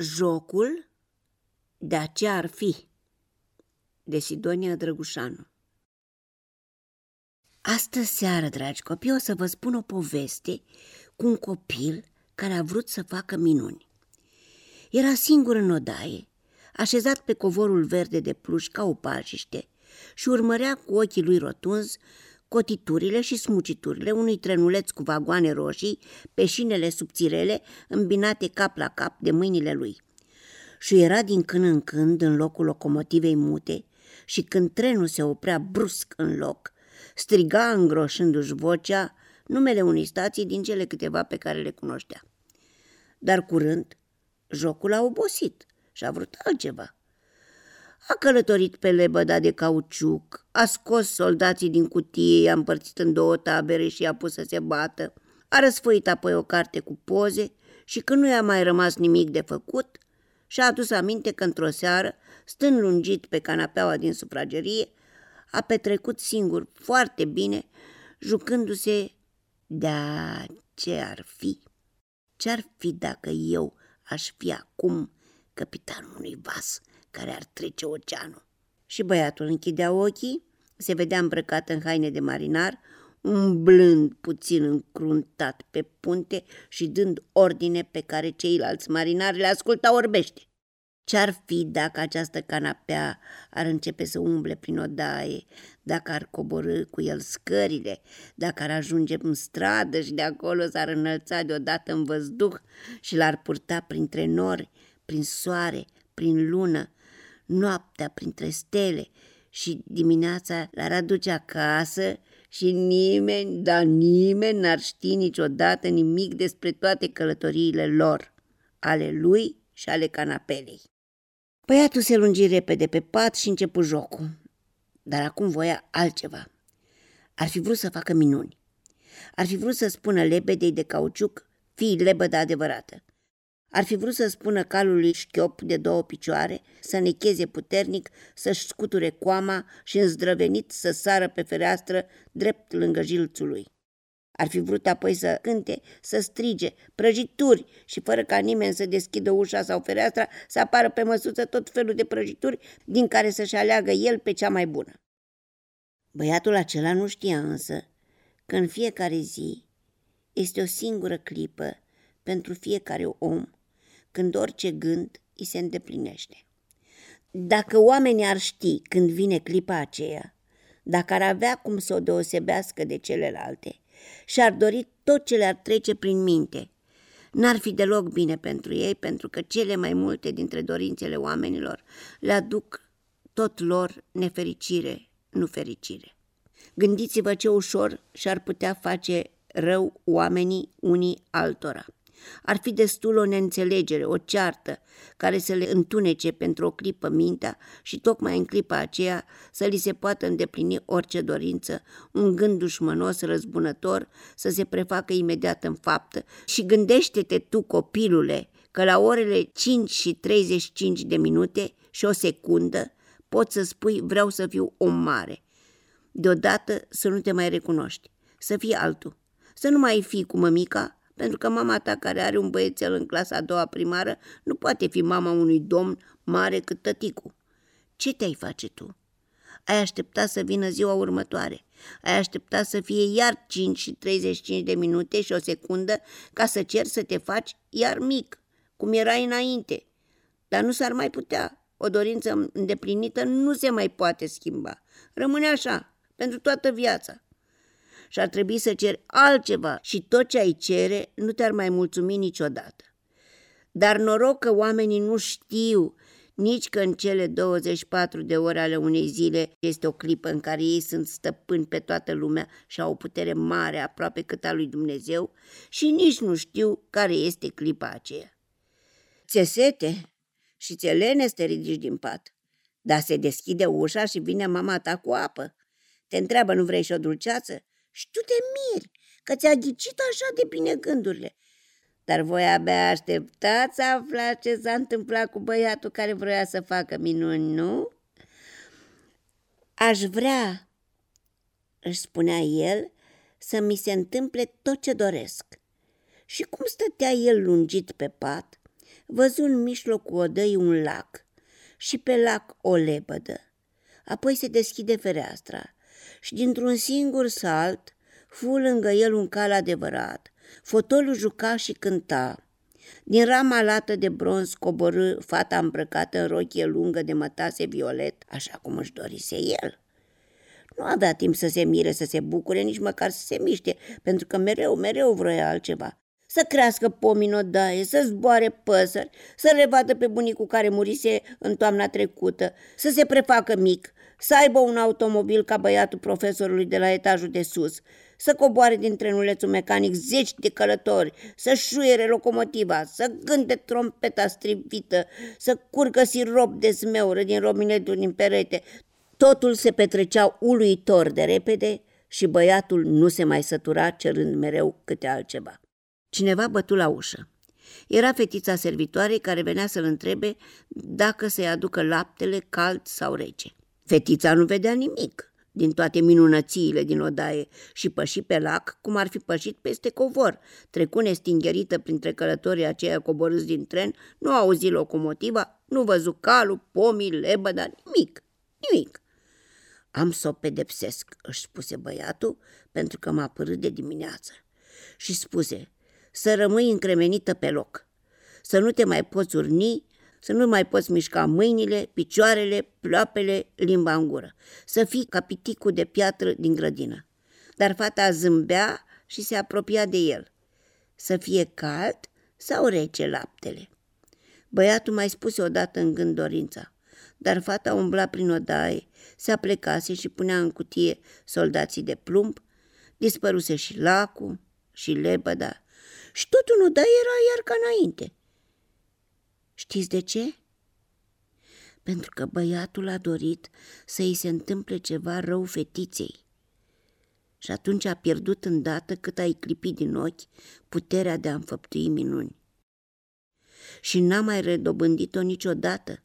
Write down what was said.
Jocul de aceea ar fi de Sidonia Drăgușanu Astă seară, dragi copii, o să vă spun o poveste cu un copil care a vrut să facă minuni. Era singur în odaie, așezat pe covorul verde de pluș ca o pajiște și urmărea cu ochii lui rotunzi cotiturile și smuciturile unui trenuleț cu vagoane roșii pe șinele subțirele îmbinate cap la cap de mâinile lui. Și era din când în când în locul locomotivei mute și când trenul se oprea brusc în loc, striga îngroșându-și vocea numele unei stații din cele câteva pe care le cunoștea. Dar curând, jocul a obosit și a vrut altceva – a călătorit pe lebăda de cauciuc, a scos soldații din cutie, i-a împărțit în două tabere și i-a pus să se bată, a răsfoit apoi o carte cu poze și când nu i-a mai rămas nimic de făcut, și-a adus aminte că într-o seară, stând lungit pe canapeaua din sufragerie, a petrecut singur foarte bine, jucându-se da ce ar fi. Ce-ar fi dacă eu aș fi acum capitanul unui vas care ar trece oceanul. Și băiatul închidea ochii, se vedea îmbrăcat în haine de marinar, umblând puțin încruntat pe punte și dând ordine pe care ceilalți marinari le ascultau orbește. Ce-ar fi dacă această canapea ar începe să umble prin odaie, dacă ar coborâ cu el scările, dacă ar ajunge în stradă și de acolo s-ar înălța deodată în văzduh și l-ar purta printre nori, prin soare, prin lună, noaptea printre stele și dimineața l-ar aduce acasă și nimeni, dar nimeni n-ar ști niciodată nimic despre toate călătoriile lor, ale lui și ale canapelei. Băiatul se lungi repede pe pat și începu jocul, dar acum voia altceva. Ar fi vrut să facă minuni. Ar fi vrut să spună lebedei de cauciuc, fii lebăda adevărată. Ar fi vrut să spună calului șchiop de două picioare, să necheze puternic, să-și scuture coama și îndrăvenit să sară pe fereastră drept lângă jilțul lui. Ar fi vrut apoi să cânte, să strige, prăjituri și fără ca nimeni să deschidă ușa sau fereastra, să apară pe măsuță tot felul de prăjituri din care să-și aleagă el pe cea mai bună. Băiatul acela nu știa însă că în fiecare zi este o singură clipă pentru fiecare om când orice gând îi se îndeplinește. Dacă oamenii ar ști când vine clipa aceea, dacă ar avea cum să o deosebească de celelalte și ar dori tot ce le-ar trece prin minte, n-ar fi deloc bine pentru ei, pentru că cele mai multe dintre dorințele oamenilor le aduc tot lor nefericire, nu fericire. Gândiți-vă ce ușor și-ar putea face rău oamenii unii altora. Ar fi destul o neînțelegere, o ceartă, care să le întunece pentru o clipă mintea și tocmai în clipa aceea să li se poată îndeplini orice dorință, un gând dușmănos, răzbunător, să se prefacă imediat în faptă și gândește-te tu, copilule, că la orele 5 și 35 de minute și o secundă poți să spui vreau să fiu om mare. Deodată să nu te mai recunoști, să fii altul, să nu mai fii cu mămica, pentru că mama ta care are un băiețel în clasa a doua primară nu poate fi mama unui domn mare cât tăticu. Ce te-ai face tu? Ai aștepta să vină ziua următoare. Ai aștepta să fie iar 5 și 35 de minute și o secundă ca să cer să te faci iar mic, cum erai înainte. Dar nu s-ar mai putea. O dorință îndeplinită nu se mai poate schimba. Rămâne așa, pentru toată viața și ar trebui să ceri altceva și tot ce ai cere nu te-ar mai mulțumi niciodată. Dar noroc că oamenii nu știu nici că în cele 24 de ore ale unei zile este o clipă în care ei sunt stăpâni pe toată lumea și au o putere mare aproape cât a lui Dumnezeu și nici nu știu care este clipa aceea. Ți sete și ți lene să te ridici din pat, dar se deschide ușa și vine mama ta cu apă. Te întreabă, nu vrei și o dulceață? Și tu te miri că ți-a ghicit așa de bine gândurile. Dar voi abia așteptați să aflați ce s-a întâmplat cu băiatul care vrea să facă minuni, nu? Aș vrea, își spunea el, să mi se întâmple tot ce doresc. Și cum stătea el lungit pe pat, Văzu în mijlocul odăii un lac și pe lac o lebădă. Apoi se deschide fereastra și dintr-un singur salt fu lângă el un cal adevărat. Fotolul juca și cânta. Din rama lată de bronz coborâ fata îmbrăcată în rochie lungă de mătase violet, așa cum își dorise el. Nu avea timp să se mire, să se bucure, nici măcar să se miște, pentru că mereu, mereu vroia altceva. Să crească pomii în odaie, să zboare păsări, să le vadă pe bunicul care murise în toamna trecută, să se prefacă mic, să aibă un automobil ca băiatul profesorului de la etajul de sus, să coboare din trenulețul mecanic zeci de călători, să șuiere locomotiva, să gânde trompeta strivită, să curgă sirop de zmeură din robinetul din perete. Totul se petrecea uluitor de repede și băiatul nu se mai sătura cerând mereu câte altceva. Cineva bătu la ușă. Era fetița servitoarei care venea să-l întrebe dacă să-i aducă laptele cald sau rece. Fetița nu vedea nimic din toate minunățiile din odaie și păși pe lac cum ar fi pășit peste covor. Trecu nestingherită printre călătorii aceia coborâți din tren, nu auzi locomotiva, nu văzu calul, pomii, lebăda, nimic, nimic. Am să o pedepsesc, își spuse băiatul, pentru că m-a părât de dimineață. Și spuse, să rămâi încremenită pe loc, să nu te mai poți urni, să nu mai poți mișca mâinile, picioarele, ploapele, limba în gură, să fii ca piticul de piatră din grădină. Dar fata zâmbea și se apropia de el. Să fie cald sau rece laptele. Băiatul mai spuse odată în gând dorința, dar fata umbla prin odaie, se aplecase și punea în cutie soldații de plumb, dispăruse și lacul și lebăda și tot în odaie era iar ca înainte. Știți de ce? Pentru că băiatul a dorit să îi se întâmple ceva rău fetiței. Și atunci a pierdut îndată cât a clipit din ochi puterea de a înfăptui minuni. Și n-a mai redobândit-o niciodată